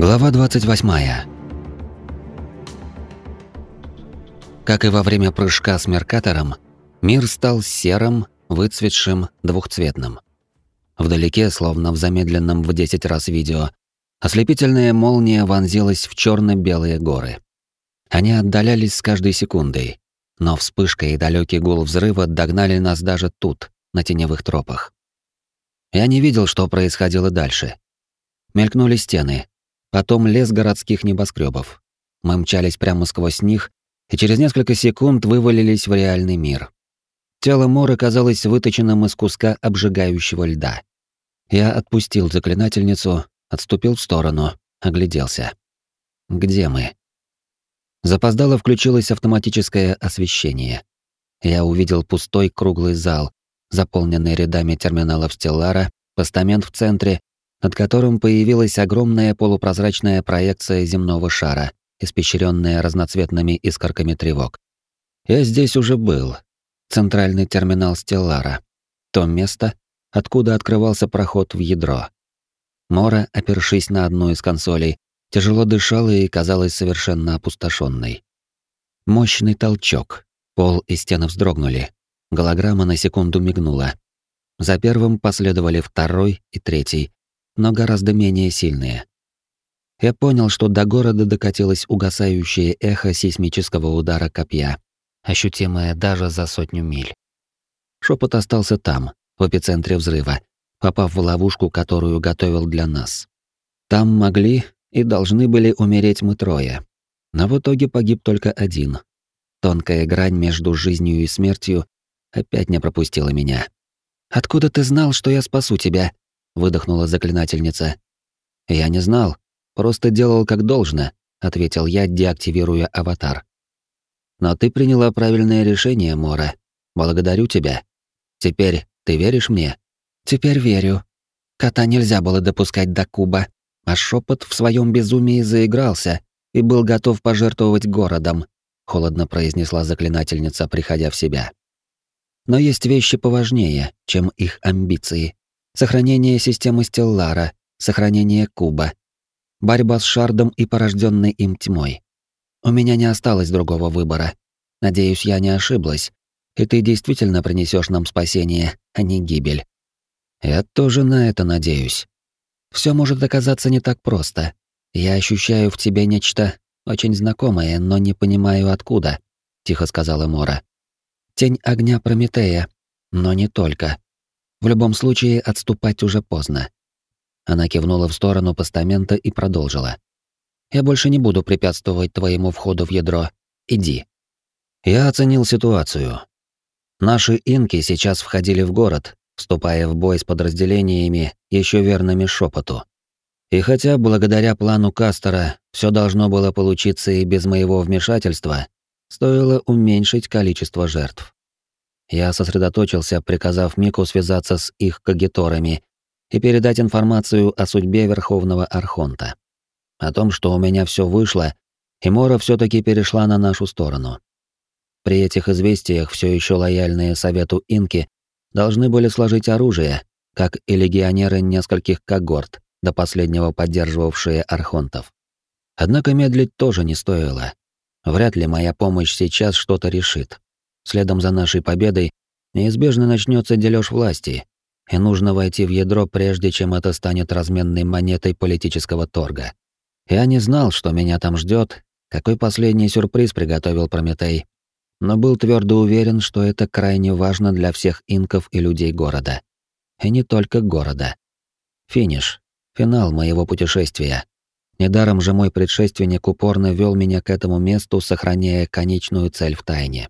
Глава 28. Как и во время прыжка с Меркатором, мир стал серым, выцветшим, двухцветным. Вдалеке, словно в замедленном в 10 раз видео, ослепительная молния вонзилась в черно белые горы. Они отдалялись с каждой секундой, но вспышка и далекий гул взрыва догнали нас даже тут, на теневых тропах. Я не видел, что происходило дальше. Мелькнули стены, потом лес городских небоскребов. Мы мчались прямо сквозь них, и через несколько секунд вывалились в реальный мир. Тело Моры казалось выточенным из куска обжигающего льда. Я отпустил заклинательницу, отступил в сторону, огляделся. Где мы? Запоздало включилось автоматическое освещение. Я увидел пустой круглый зал, заполненный рядами терминалов Стеллара, постамент в центре, над которым появилась огромная полупрозрачная проекция земного шара, испещренная разноцветными искорками тревог. Я здесь уже был. Центральный терминал Стеллара. То место, откуда открывался проход в ядро. Мора, опершись на одну из консолей, тяжело дышала и казалась совершенно опустошенной. Мощный толчок. Пол и стены вздрогнули. Голограмма на секунду мигнула. За первым последовали второй и третий, но гораздо менее сильные. Я понял, что до города докатилось угасающее эхо сейсмического удара копья, ощутимое даже за сотню миль. Шепот остался там, в эпицентре взрыва, попав в ловушку, которую готовил для нас. Там могли и должны были умереть мы трое. Но в итоге погиб только один. Тонкая грань между жизнью и смертью опять не пропустила меня. «Откуда ты знал, что я спасу тебя?» Выдохнула заклинательница. Я не знал, просто делал как должно, ответил я, деактивируя аватар. Но ты приняла правильное решение, Мора. Благодарю тебя. Теперь ты веришь мне? Теперь верю. Кота нельзя было допускать до куба, а шепот в своем безумии заигрался и был готов пожертвовать городом, холодно произнесла заклинательница, приходя в себя. Но есть вещи поважнее, чем их амбиции сохранение системы Стеллара, сохранение куба, борьба с шардом и порожденной им тьмой. У меня не осталось другого выбора. Надеюсь, я не ошиблась, и ты действительно принесешь нам спасение, а не гибель. Я тоже на это надеюсь. Все может оказаться не так просто. Я ощущаю в тебе нечто очень знакомое, но не понимаю откуда, тихо сказала Мора. Тень огня Прометея, но не только. В любом случае, отступать уже поздно. Она кивнула в сторону постамента и продолжила. «Я больше не буду препятствовать твоему входу в ядро. Иди». Я оценил ситуацию. Наши инки сейчас входили в город, вступая в бой с подразделениями, еще верными шепоту. И хотя благодаря плану Кастера все должно было получиться и без моего вмешательства, стоило уменьшить количество жертв. Я сосредоточился, приказав Мику связаться с их кагиторами и передать информацию о судьбе Верховного Архонта. О том, что у меня все вышло, и Мора все таки перешла на нашу сторону. При этих известиях все еще лояльные Совету Инки должны были сложить оружие, как и легионеры нескольких когорт, до последнего поддерживавшие архонтов. Однако медлить тоже не стоило. Вряд ли моя помощь сейчас что-то решит. Следом за нашей победой неизбежно начнется дележ власти, и нужно войти в ядро, прежде чем это станет разменной монетой политического торга. Я не знал, что меня там ждет, какой последний сюрприз приготовил Прометей, но был твердо уверен, что это крайне важно для всех инков и людей города. И не только города. Финиш. Финал моего путешествия. Недаром же мой предшественник упорно вел меня к этому месту, сохраняя конечную цель в тайне.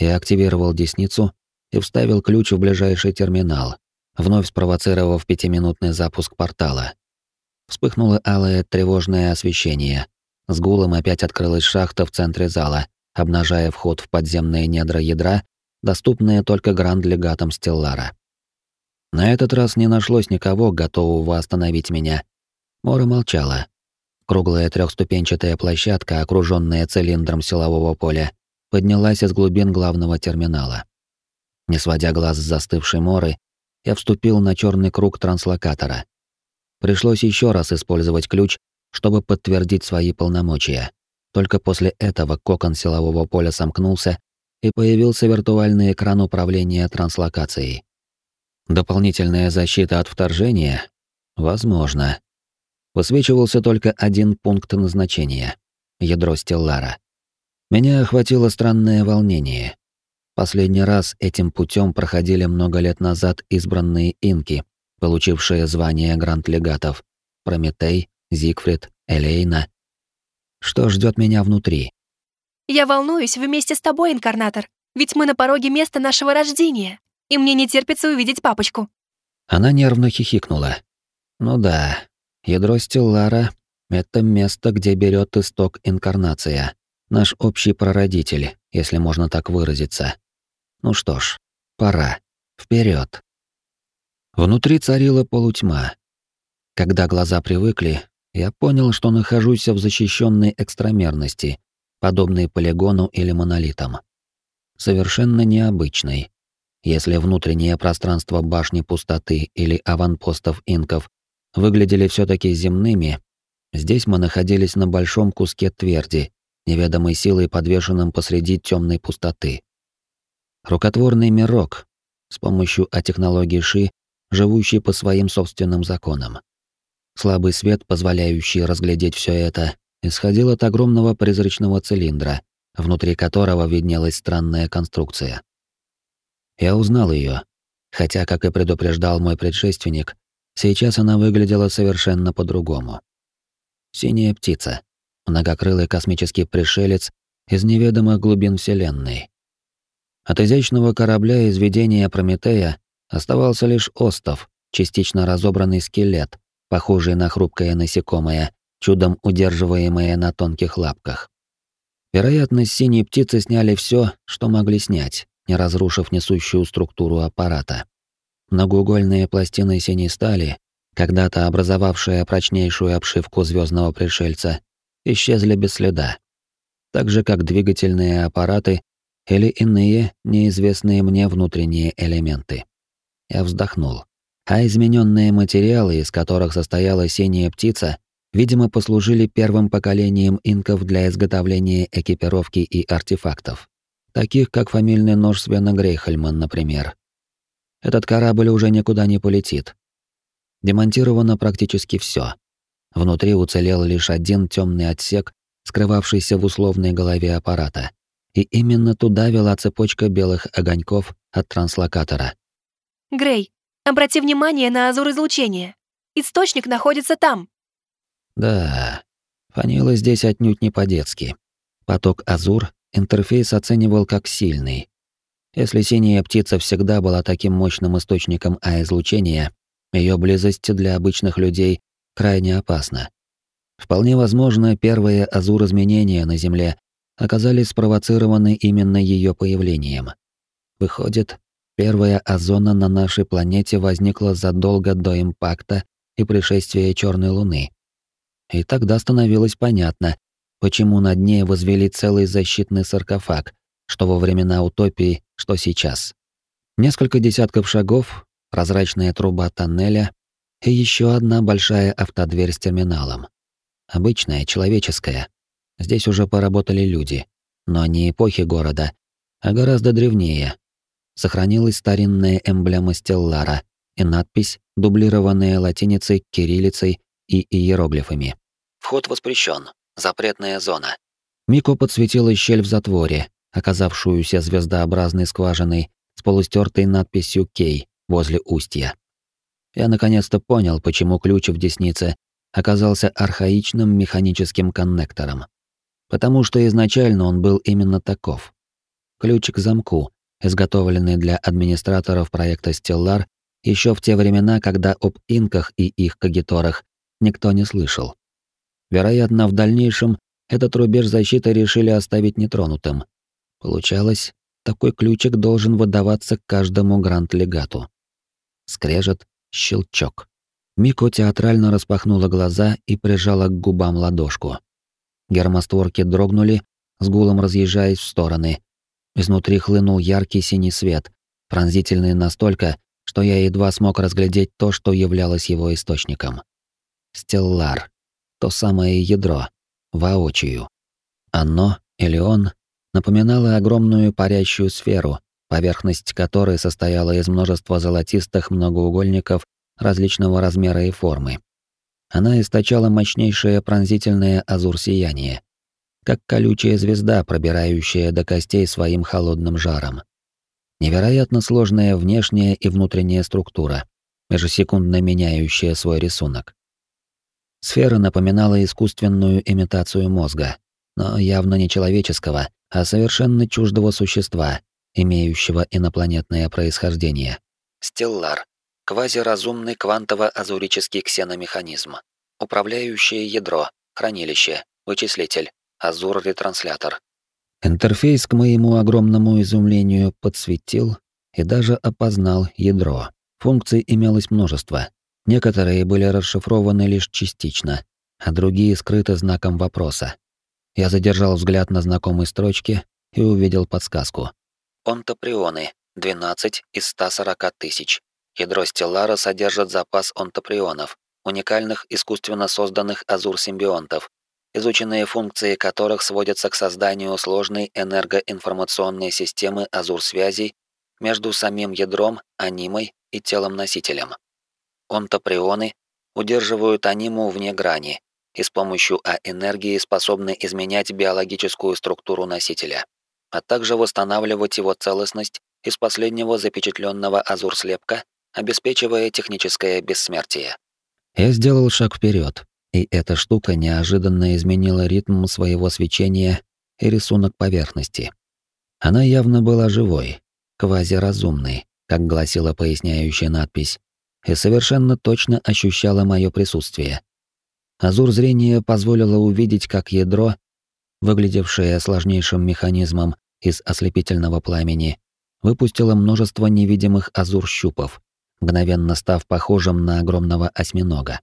Я активировал десницу и вставил ключ в ближайший терминал, вновь спровоцировав пятиминутный запуск портала. Вспыхнуло алое тревожное освещение. С гулом опять открылась шахта в центре зала, обнажая вход в подземные недра ядра, доступные только гранд-легатам Стеллара. На этот раз не нашлось никого, готового остановить меня. Мора молчала. Круглая трехступенчатая площадка, окруженная цилиндром силового поля, поднялась из глубин главного терминала. Не сводя глаз с застывшей моры, я вступил на черный круг транслокатора. Пришлось еще раз использовать ключ, чтобы подтвердить свои полномочия. Только после этого кокон силового поля сомкнулся, и появился виртуальный экран управления транслокацией. Дополнительная защита от вторжения? Возможно. Высвечивался только один пункт назначения — ядро Стеллара. Меня охватило странное волнение. Последний раз этим путем проходили много лет назад избранные инки, получившие звание гранд-легатов — Прометей, Зигфрид, Элейна. Что ждет меня внутри? Я волнуюсь вместе с тобой, инкарнатор, ведь мы на пороге места нашего рождения, и мне не терпится увидеть папочку. Она нервно хихикнула. Ну да, ядро Стеллара — это место, где берет исток инкарнация, наш общий прародитель, если можно так выразиться. Ну что ж, пора. Вперед. Внутри царила полутьма. Когда глаза привыкли, я понял, что нахожусь в защищенной экстрамерности, подобной полигону или монолитам. Совершенно необычной. Если внутреннее пространство башни пустоты или аванпостов инков выглядели все таки земными, здесь мы находились на большом куске тверди, неведомой силой подвешенном посреди темной пустоты. Рукотворный мирок, с помощью технологии Ши, живущий по своим собственным законам. Слабый свет, позволяющий разглядеть все это, исходил от огромного призрачного цилиндра, внутри которого виднелась странная конструкция. Я узнал ее, хотя, как и предупреждал мой предшественник, сейчас она выглядела совершенно по-другому. Синяя птица, многокрылый космический пришелец из неведомых глубин Вселенной. От изящного корабля из видения Прометея оставался лишь остов, частично разобранный скелет, похожий на хрупкое насекомое, чудом удерживаемое на тонких лапках. Вероятно, с синей птицы сняли все, что могли снять, не разрушив несущую структуру аппарата. Многоугольные пластины синей стали, когда-то образовавшие прочнейшую обшивку звездного пришельца, исчезли без следа. Так же, как двигательные аппараты или иные, неизвестные мне внутренние элементы. Я вздохнул а измененные материалы, из которых состояла синяя птица, видимо, послужили первым поколением инков для изготовления экипировки и артефактов, таких как фамильный нож Свена Грейхельман, например. Этот корабль уже никуда не полетит. Демонтировано практически все. Внутри уцелел лишь один темный отсек, скрывавшийся в условной голове аппарата. И именно туда вела цепочка белых огоньков от транслокатора. «Грей, Обрати внимание на азур излучения. Источник находится там. Да, фанило здесь отнюдь не по-детски. Поток азур интерфейс оценивал как сильный. Если синяя птица всегда была таким мощным источником А-излучения, ее близость для обычных людей крайне опасна. Вполне возможно, первые азур-изменения на Земле оказались спровоцированы именно ее появлением. Выходит, Первая озона на нашей планете возникла задолго до импакта и пришествия Черной Луны. И тогда становилось понятно, почему над ней возвели целый защитный саркофаг, что во времена утопии, что сейчас. Несколько десятков шагов, прозрачная труба тоннеля и еще одна большая автодверь с терминалом. Обычная, человеческая. Здесь уже поработали люди, но не эпохи города, а гораздо древнее, сохранилась старинная эмблема Стеллара и надпись, дублированная латиницей, кириллицей и иероглифами. «Вход воспрещен. Запретная зона». Мико подсветила щель в затворе, оказавшуюся звездообразной скважиной с полустертой надписью «Кей» возле устья. Я наконец-то понял, почему ключ в деснице оказался архаичным механическим коннектором. Потому что изначально он был именно таков. Ключ к замку, изготовленный для администраторов проекта Stellar еще в те времена, когда об инках и их кагиторах никто не слышал. Вероятно, в дальнейшем этот рубеж защиты решили оставить нетронутым. Получалось, такой ключик должен выдаваться каждому гранд-легату. Скрежет, щелчок. Мико театрально распахнула глаза и прижала к губам ладошку. Гермостворки дрогнули, с гулом разъезжаясь в стороны, Изнутри хлынул яркий синий свет, пронзительный настолько, что я едва смог разглядеть то, что являлось его источником. Стеллар. то самое ядро, воочию. Оно, или он, напоминало огромную парящую сферу, поверхность которой состояла из множества золотистых многоугольников различного размера и формы. Она источала мощнейшее пронзительное азур-сияние, как колючая звезда, пробирающая до костей своим холодным жаром. Невероятно сложная внешняя и внутренняя структура, ежесекундно меняющая свой рисунок. Сфера напоминала искусственную имитацию мозга, но явно не человеческого, а совершенно чуждого существа, имеющего инопланетное происхождение. Стеллар. Квазиразумный квантово-азурический ксеномеханизм. Управляющее ядро, хранилище, вычислитель, азур-ретранслятор. Интерфейс, к моему огромному изумлению, подсветил и даже опознал ядро. Функций имелось множество. Некоторые были расшифрованы лишь частично, а другие скрыты знаком вопроса. Я задержал взгляд на знакомой строчке и увидел подсказку. Онтоприоны. 12 из 140 тысяч. Ядро Стеллара содержит запас онтоприонов, уникальных искусственно созданных азур-симбионтов, изученные функции которых сводятся к созданию сложной энергоинформационной системы азур-связей между самим ядром, анимой и телом-носителем. Онтоприоны удерживают аниму вне грани и с помощью А-энергии способны изменять биологическую структуру носителя а также восстанавливать его целостность из последнего запечатленного азур-слепка, обеспечивая техническое бессмертие. Я сделал шаг вперед, и эта штука неожиданно изменила ритм своего свечения и рисунок поверхности. Она явно была живой, квазиразумной, как гласила поясняющая надпись, и совершенно точно ощущала мое присутствие. Азур зрения позволило увидеть, как ядро выглядевшая сложнейшим механизмом из ослепительного пламени, выпустила множество невидимых азур-щупов, мгновенно став похожим на огромного осьминога.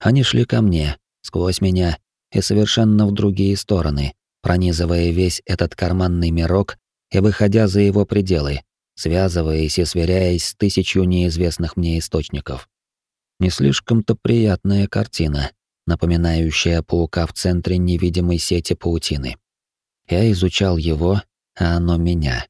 Они шли ко мне, сквозь меня и совершенно в другие стороны, пронизывая весь этот карманный мирок и выходя за его пределы, связываясь и сверяясь с тысячью неизвестных мне источников. Не слишком-то приятная картина, напоминающая паука в центре невидимой сети паутины. Я изучал его, а оно меня.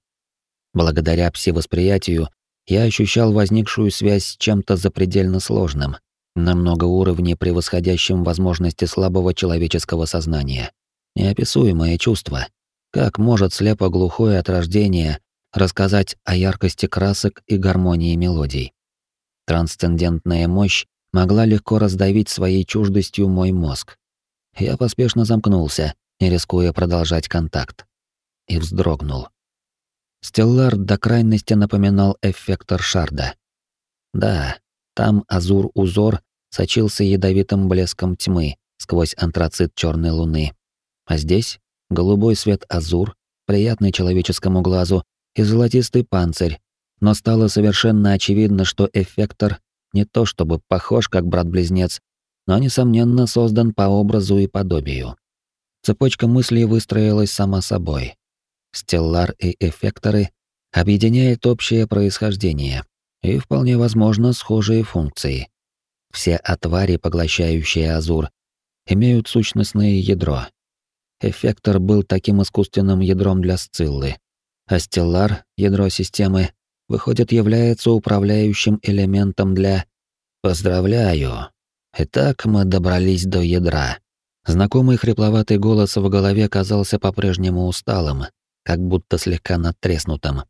Благодаря пси-восприятию я ощущал возникшую связь с чем-то запредельно сложным, на много уровней превосходящим возможности слабого человеческого сознания. Неописуемое чувство. Как может слепо-глухое от рождения рассказать о яркости красок и гармонии мелодий? Трансцендентная мощь могла легко раздавить своей чуждостью мой мозг. Я поспешно замкнулся, не рискуя продолжать контакт. И вздрогнул. Стеллар до крайности напоминал эффектор шарда. Да, там азур-узор сочился ядовитым блеском тьмы сквозь антрацит черной луны. А здесь голубой свет азур, приятный человеческому глазу, и золотистый панцирь, но стало совершенно очевидно, что эффектор не то чтобы похож как брат-близнец, но, несомненно, создан по образу и подобию. Цепочка мыслей выстроилась сама собой. Стеллар и эффекторы объединяет общее происхождение и, вполне возможно, схожие функции. Все отвари, поглощающие Азур, имеют сущностное ядро. Эффектор был таким искусственным ядром для Сциллы, а Стеллар, ядро системы, выходит, является управляющим элементом для... Поздравляю. Итак, мы добрались до ядра. Знакомый хрипловатый голос в голове казался по-прежнему усталым, как будто слегка надтреснутым.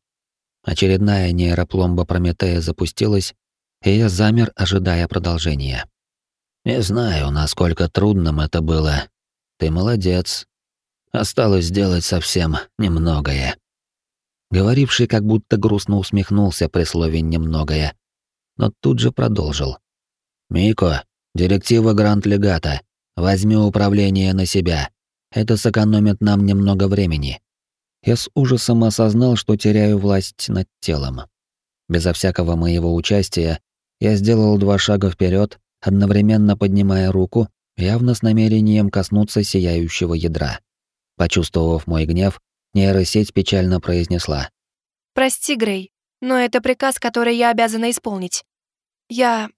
Очередная нейропломба Прометея запустилась, и я замер, ожидая продолжения. «Не знаю, насколько трудным это было. Ты молодец. Осталось сделать совсем немногое». Говоривший как будто грустно усмехнулся при слове «немногое», но тут же продолжил. «Мико, директива Гранд-Легата. Возьми управление на себя. Это сэкономит нам немного времени». Я с ужасом осознал, что теряю власть над телом. Безо всякого моего участия я сделал два шага вперед, одновременно поднимая руку, явно с намерением коснуться сияющего ядра. Почувствовав мой гнев, Нейросеть печально произнесла. «Прости, Грей, но это приказ, который я обязана исполнить. Я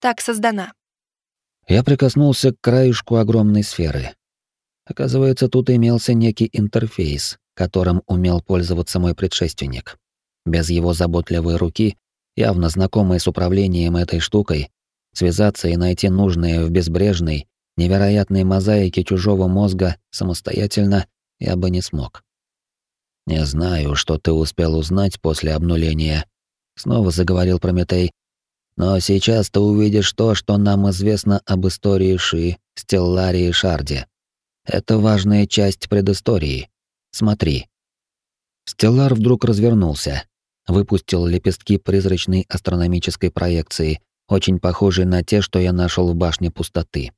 так создана». Я прикоснулся к краешку огромной сферы. Оказывается, тут имелся некий интерфейс, которым умел пользоваться мой предшественник. Без его заботливой руки, явно знакомой с управлением этой штукой, связаться и найти нужное в безбрежной, невероятной мозаике чужого мозга самостоятельно я бы не смог. «Не знаю, что ты успел узнать после обнуления», — снова заговорил Прометей. «Но сейчас ты увидишь то, что нам известно об истории Ши, Стелларе и Шарде. Это важная часть предыстории. Смотри». Стеллар вдруг развернулся, выпустил лепестки призрачной астрономической проекции, очень похожей на те, что я нашел в башне пустоты.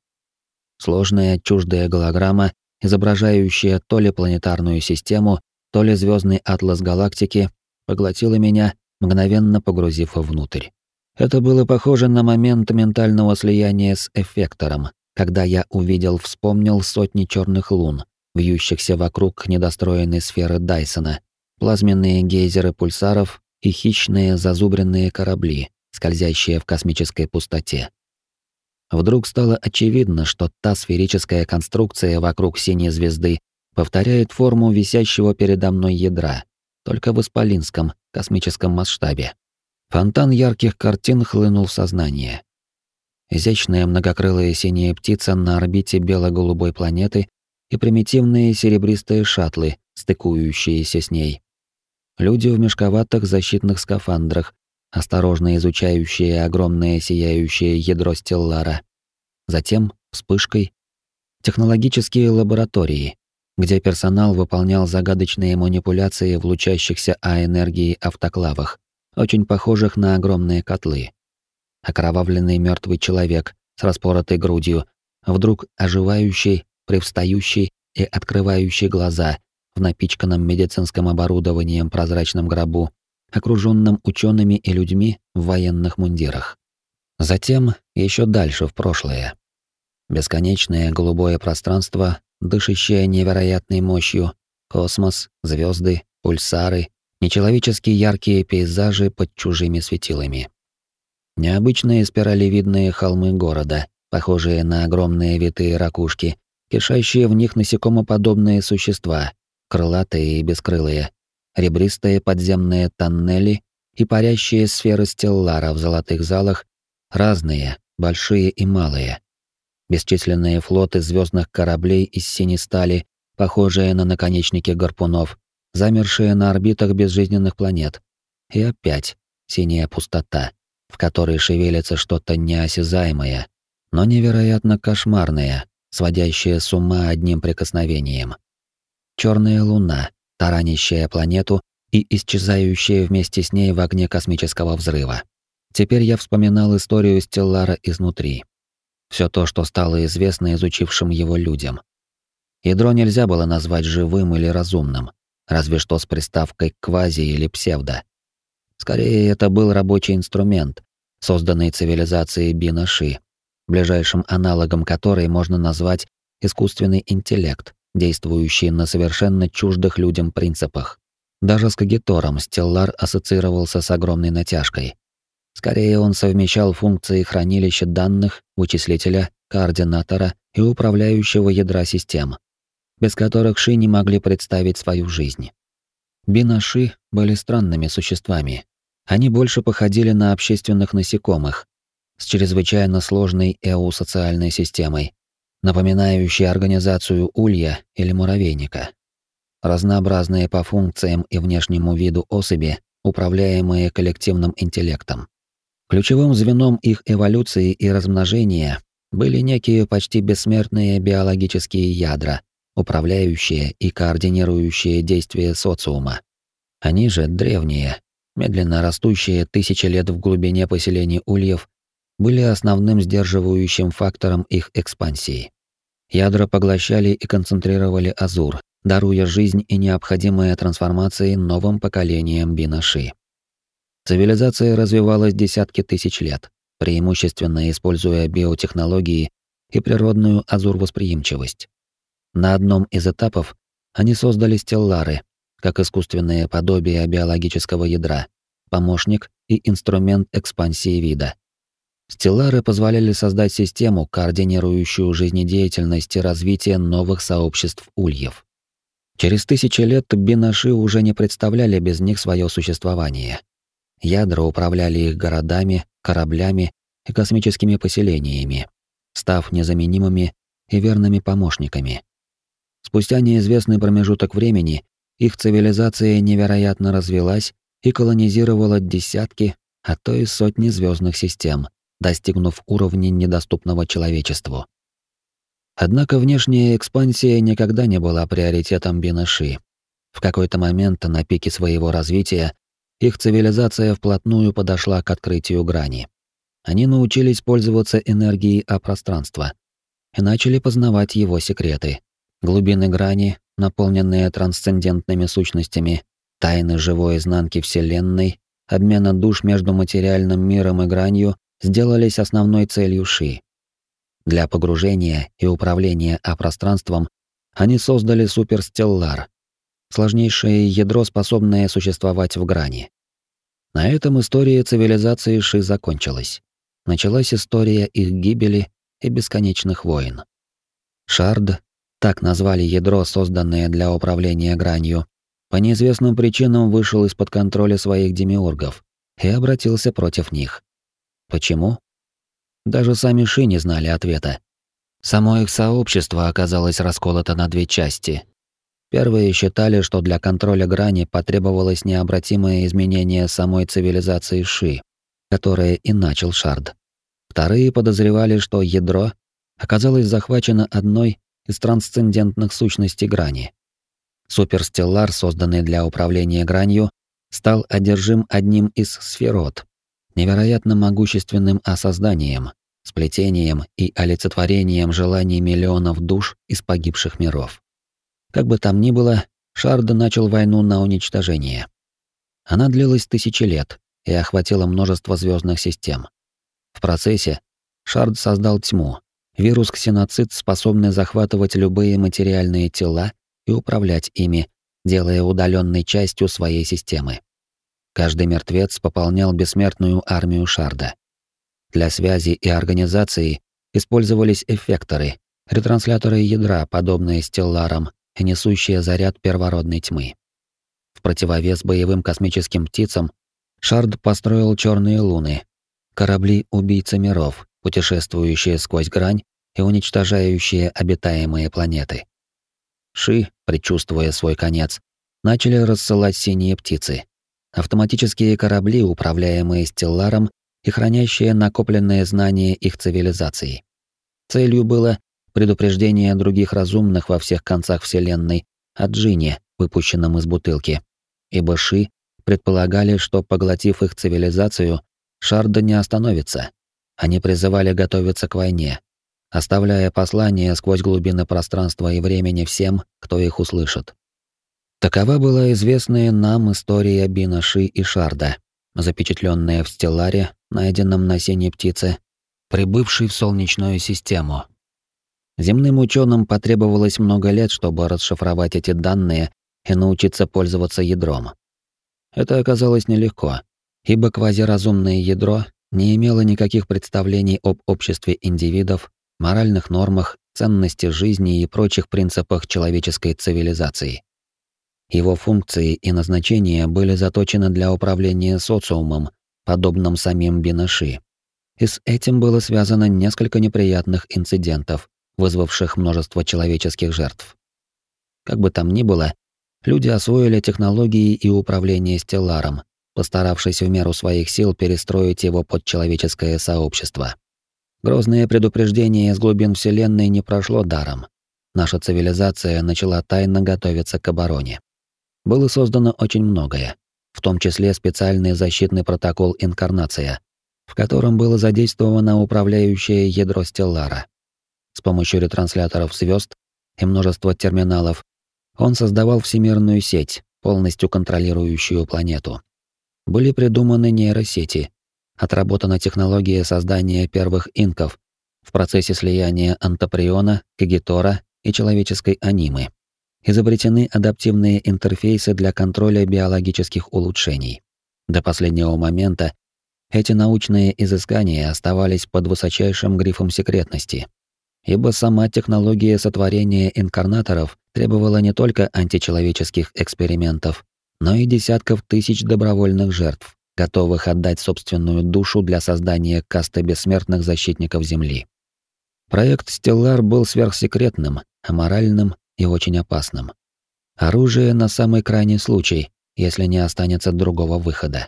Сложная чуждая голограмма, изображающая то ли планетарную систему, то ли звездный атлас галактики, поглотила меня, мгновенно погрузив внутрь. Это было похоже на момент ментального слияния с эффектором, когда я увидел, вспомнил сотни черных лун, вьющихся вокруг недостроенной сферы Дайсона, плазменные гейзеры пульсаров и хищные зазубренные корабли, скользящие в космической пустоте. Вдруг стало очевидно, что та сферическая конструкция вокруг синей звезды повторяет форму висящего передо мной ядра, только в исполинском космическом масштабе. Фонтан ярких картин хлынул в сознание. Изящная многокрылая синяя птица на орбите бело-голубой планеты и примитивные серебристые шаттлы, стыкующиеся с ней. Люди в мешковатых защитных скафандрах, осторожно изучающие огромное сияющее ядро Стеллара. Затем, вспышкой, технологические лаборатории, где персонал выполнял загадочные манипуляции в лучащихся А-энергии автоклавах, очень похожих на огромные котлы. Окровавленный мертвый человек с распоротой грудью, вдруг оживающий, привстающий и открывающий глаза в напичканном медицинским оборудованием прозрачном гробу, окруженном учеными и людьми в военных мундирах. Затем еще дальше в прошлое. Бесконечное голубое пространство дышащая невероятной мощью, космос, звезды, пульсары, нечеловечески яркие пейзажи под чужими светилами. Необычные спиралевидные холмы города, похожие на огромные витые ракушки, кишащие в них насекомоподобные существа, крылатые и бескрылые, ребристые подземные тоннели и парящие сферы стеллара в золотых залах, разные, большие и малые, бесчисленные флоты звездных кораблей из синей стали, похожие на наконечники гарпунов, замершие на орбитах безжизненных планет. И опять синяя пустота, в которой шевелится что-то неосязаемое, но невероятно кошмарное, сводящее с ума одним прикосновением. Черная луна, таранящая планету и исчезающая вместе с ней в огне космического взрыва. Теперь я вспоминал историю Стеллара изнутри все то, что стало известно изучившим его людям. Ядро нельзя было назвать живым или разумным, разве что с приставкой «квази» или «псевдо». Скорее, это был рабочий инструмент, созданный цивилизацией Бинаши, ближайшим аналогом которой можно назвать искусственный интеллект, действующий на совершенно чуждых людям принципах. Даже с Кагитором Стеллар ассоциировался с огромной натяжкой. Скорее, он совмещал функции хранилища данных, вычислителя, координатора и управляющего ядра систем, без которых Ши не могли представить свою жизнь. Бинаши были странными существами. Они больше походили на общественных насекомых с чрезвычайно сложной эусоциальной системой, напоминающей организацию улья или муравейника. Разнообразные по функциям и внешнему виду особи, управляемые коллективным интеллектом. Ключевым звеном их эволюции и размножения были некие почти бессмертные биологические ядра, управляющие и координирующие действия социума. Они же древние, медленно растущие тысячи лет в глубине поселений ульев, были основным сдерживающим фактором их экспансии. Ядра поглощали и концентрировали азур, даруя жизнь и необходимые трансформации новым поколениям бинаши. Цивилизация развивалась десятки тысяч лет, преимущественно используя биотехнологии и природную азур-восприимчивость. На одном из этапов они создали стеллары, как искусственное подобие биологического ядра, помощник и инструмент экспансии вида. Стеллары позволяли создать систему, координирующую жизнедеятельность и развитие новых сообществ ульев. Через тысячи лет бинаши уже не представляли без них свое существование. Ядра управляли их городами, кораблями и космическими поселениями, став незаменимыми и верными помощниками. Спустя неизвестный промежуток времени их цивилизация невероятно развилась и колонизировала десятки, а то и сотни звездных систем, достигнув уровня недоступного человечеству. Однако внешняя экспансия никогда не была приоритетом Бинаши. В какой-то момент на пике своего развития их цивилизация вплотную подошла к открытию грани. Они научились пользоваться энергией о пространства и начали познавать его секреты. Глубины грани, наполненные трансцендентными сущностями, тайны живой изнанки Вселенной, обмена душ между материальным миром и гранью сделались основной целью Ши. Для погружения и управления а пространством они создали суперстеллар, сложнейшее ядро, способное существовать в грани. На этом история цивилизации Ши закончилась. Началась история их гибели и бесконечных войн. Шард, так назвали ядро, созданное для управления гранью, по неизвестным причинам вышел из-под контроля своих демиургов и обратился против них. Почему? Даже сами Ши не знали ответа. Само их сообщество оказалось расколото на две части. Первые считали, что для контроля грани потребовалось необратимое изменение самой цивилизации Ши, которое и начал Шард. Вторые подозревали, что ядро оказалось захвачено одной из трансцендентных сущностей грани. Суперстеллар, созданный для управления гранью, стал одержим одним из сферот, невероятно могущественным осознанием, сплетением и олицетворением желаний миллионов душ из погибших миров. Как бы там ни было, Шарда начал войну на уничтожение. Она длилась тысячи лет и охватила множество звездных систем. В процессе Шард создал тьму, вирус-ксеноцид, способный захватывать любые материальные тела и управлять ими, делая удаленной частью своей системы. Каждый мертвец пополнял бессмертную армию Шарда. Для связи и организации использовались эффекторы, ретрансляторы ядра, подобные стелларам и несущие заряд первородной тьмы. В противовес боевым космическим птицам Шард построил черные луны, корабли-убийцы миров, путешествующие сквозь грань и уничтожающие обитаемые планеты. Ши, предчувствуя свой конец, начали рассылать синие птицы, автоматические корабли, управляемые стелларом и хранящие накопленные знания их цивилизации. Целью было предупреждение других разумных во всех концах Вселенной о джине, выпущенном из бутылки, ибо Ши предполагали, что, поглотив их цивилизацию, Шарда не остановится. Они призывали готовиться к войне, оставляя послание сквозь глубины пространства и времени всем, кто их услышит. Такова была известная нам история Бинаши и Шарда, запечатленная в стелларе, найденном на синей птице, прибывшей в Солнечную систему. Земным ученым потребовалось много лет, чтобы расшифровать эти данные и научиться пользоваться ядром. Это оказалось нелегко, ибо квазиразумное ядро не имело никаких представлений об обществе индивидов, моральных нормах, ценности жизни и прочих принципах человеческой цивилизации. Его функции и назначения были заточены для управления социумом, подобным самим Бинаши. И с этим было связано несколько неприятных инцидентов, вызвавших множество человеческих жертв. Как бы там ни было, люди освоили технологии и управление стелларом, постаравшись в меру своих сил перестроить его под человеческое сообщество. Грозное предупреждение из глубин Вселенной не прошло даром. Наша цивилизация начала тайно готовиться к обороне было создано очень многое, в том числе специальный защитный протокол «Инкарнация», в котором было задействовано управляющее ядро Стеллара. С помощью ретрансляторов звезд и множества терминалов он создавал всемирную сеть, полностью контролирующую планету. Были придуманы нейросети, отработана технология создания первых инков в процессе слияния антоприона, кагитора и человеческой анимы изобретены адаптивные интерфейсы для контроля биологических улучшений. До последнего момента эти научные изыскания оставались под высочайшим грифом секретности, ибо сама технология сотворения инкарнаторов требовала не только античеловеческих экспериментов, но и десятков тысяч добровольных жертв, готовых отдать собственную душу для создания касты бессмертных защитников Земли. Проект «Стеллар» был сверхсекретным, аморальным и очень опасным. Оружие на самый крайний случай, если не останется другого выхода.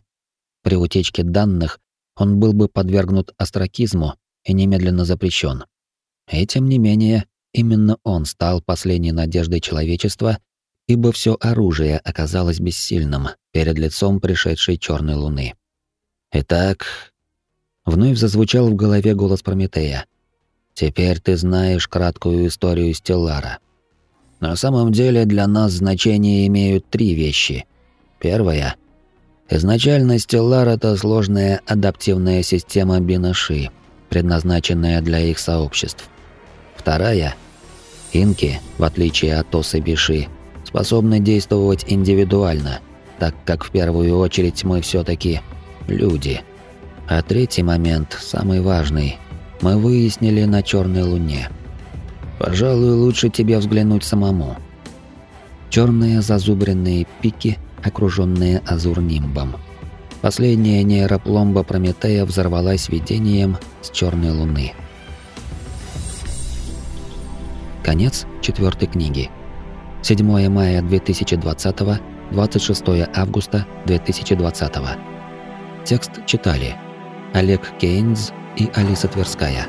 При утечке данных он был бы подвергнут астракизму и немедленно запрещен. И тем не менее, именно он стал последней надеждой человечества, ибо все оружие оказалось бессильным перед лицом пришедшей черной луны. Итак, вновь зазвучал в голове голос Прометея. Теперь ты знаешь краткую историю Стеллара. На самом деле для нас значение имеют три вещи. Первая Изначально Стеллар — это сложная адаптивная система Бинаши, предназначенная для их сообществ. Вторая — Инки, в отличие от Осы Биши, способны действовать индивидуально, так как в первую очередь мы все таки люди. А третий момент, самый важный, мы выяснили на Черной Луне. Пожалуй, лучше тебе взглянуть самому. Черные зазубренные пики — окруженные азурнимбом. Последняя нейропломба Прометея взорвалась видением с черной луны. Конец четвертой книги. 7 мая 2020, 26 августа 2020. Текст читали Олег Кейнс и Алиса Тверская.